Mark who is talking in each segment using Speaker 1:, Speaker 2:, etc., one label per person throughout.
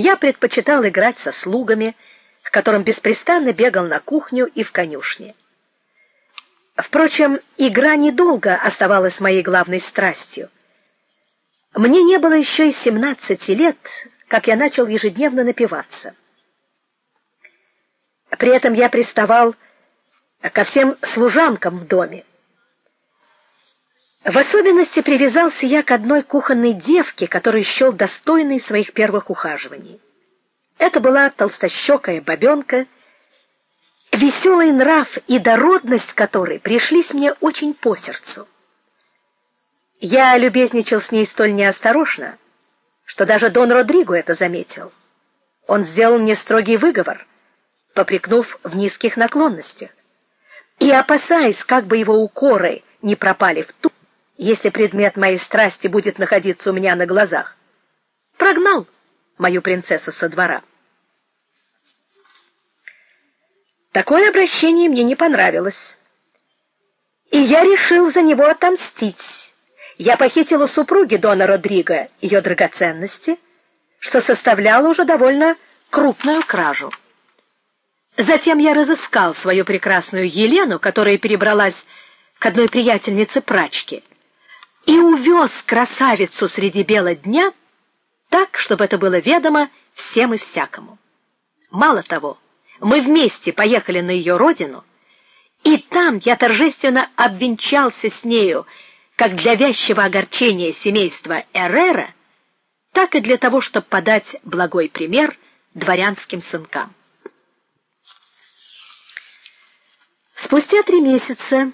Speaker 1: Я предпочитал играть со слугами, к которым беспрестанно бегал на кухню и в конюшне. Впрочем, игра недолго оставалась моей главной страстью. Мне не было еще и семнадцати лет, как я начал ежедневно напиваться. При этом я приставал ко всем служанкам в доме. В особенности привязался я к одной кухонной девке, которую счел достойной своих первых ухаживаний. Это была толстощекая бабенка, веселый нрав и дородность которой пришлись мне очень по сердцу. Я любезничал с ней столь неосторожно, что даже Дон Родриго это заметил. Он сделал мне строгий выговор, попрекнув в низких наклонностях. И опасаясь, как бы его укоры не пропали в ту, если предмет моей страсти будет находиться у меня на глазах, прогнал мою принцессу со двора. Такое обращение мне не понравилось. И я решил за него отомстить. Я похитил у супруги дона Родриго ее драгоценности, что составляло уже довольно крупную кражу. Затем я разыскал свою прекрасную Елену, которая перебралась к одной приятельнице прачки, и увез красавицу среди бела дня, так, чтобы это было ведомо всем и всякому. Мало того, мы вместе поехали на ее родину, и там я торжественно обвенчался с нею, как для вящего огорчения семейства Эррера, так и для того, чтобы подать благой пример дворянским сынкам. Спустя три месяца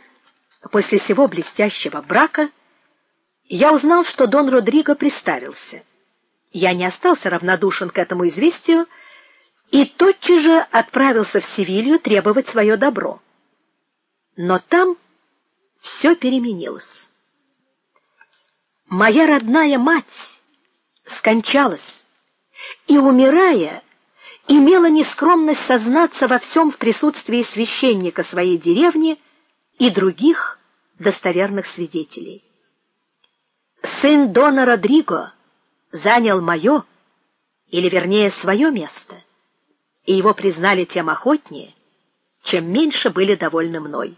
Speaker 1: после сего блестящего брака я узнал, что Дон Родриго приставился. Я не остался равнодушен к этому известию и тотчас же отправился в Севилью требовать свое добро. Но там все переменилось. Моя родная мать скончалась, и умирая, имела нескромность сознаться во всем в присутствии священника своей деревни и других достоверных свидетелей. Сын дона Родриго занял мое, или вернее свое место и его признали тем охотнее, чем меньше были довольны мной.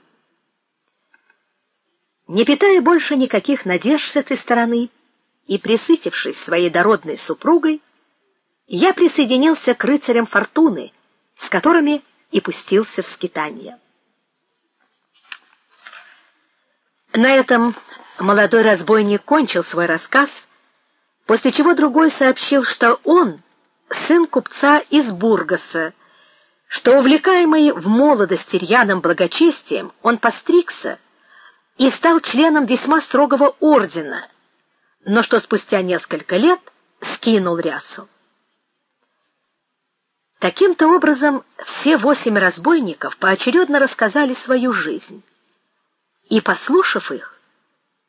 Speaker 1: Не питая больше никаких надежд с этой стороны и присытившись своей дородной супругой, я присоединился к рыцарям фортуны, с которыми и пустился в скитание. На этом молодой разбойник кончил свой рассказ, после чего другой сообщил, что он сын купца из Бургаса, что увлекаемый в молодости рьяным благочестием, он постригся и стал членом весьма строгого ордена, но что спустя несколько лет скинул рясу. Таким-то образом все восемь разбойников поочередно рассказали свою жизнь. И послушав их,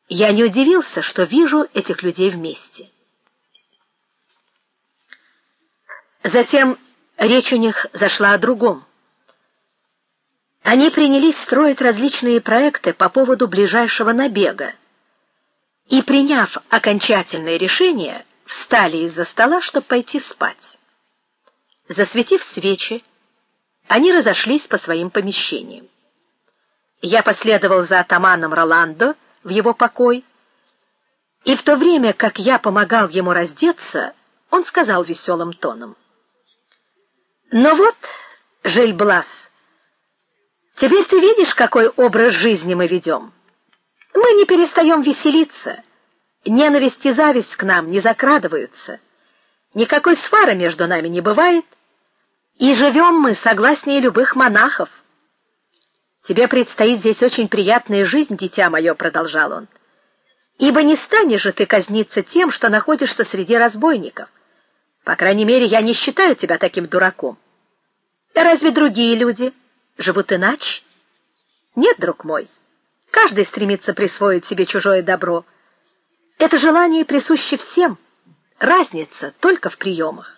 Speaker 1: я не удивился, что вижу этих людей вместе. Затем речь у них зашла о другом. Они принялись строить различные проекты по поводу ближайшего набега. И приняв окончательное решение, встали из-за стола, чтобы пойти спать. Засветив свечи, они разошлись по своим помещениям. Я последовал за атаманом Роландо в его покой, и в то время, как я помогал ему раздеться, он сказал веселым тоном: но вот, Жильблас, теперь ты видишь, какой образ жизни мы ведем. Мы не перестаем веселиться. Ненависть и зависть к нам не закрадываются. Никакой свары между нами не бывает, и живем мы согласнее любых монахов. Тебе предстоит здесь очень приятная жизнь, дитя мое, продолжал он. Ибо не станешь же ты казниться тем, что находишься среди разбойников. По крайней мере, я не считаю тебя таким дураком. А разве другие люди живут иначе? Нет, друг мой. Каждый стремится присвоить себе чужое добро. Это желание присуще всем. Разница только в приемах.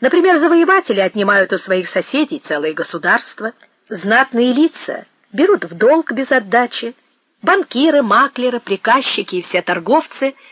Speaker 1: Например, завоеватели отнимают у своих соседей целые государства, знатные лица берут в долг без отдачи, банкиры, маклеры, приказчики и все торговцы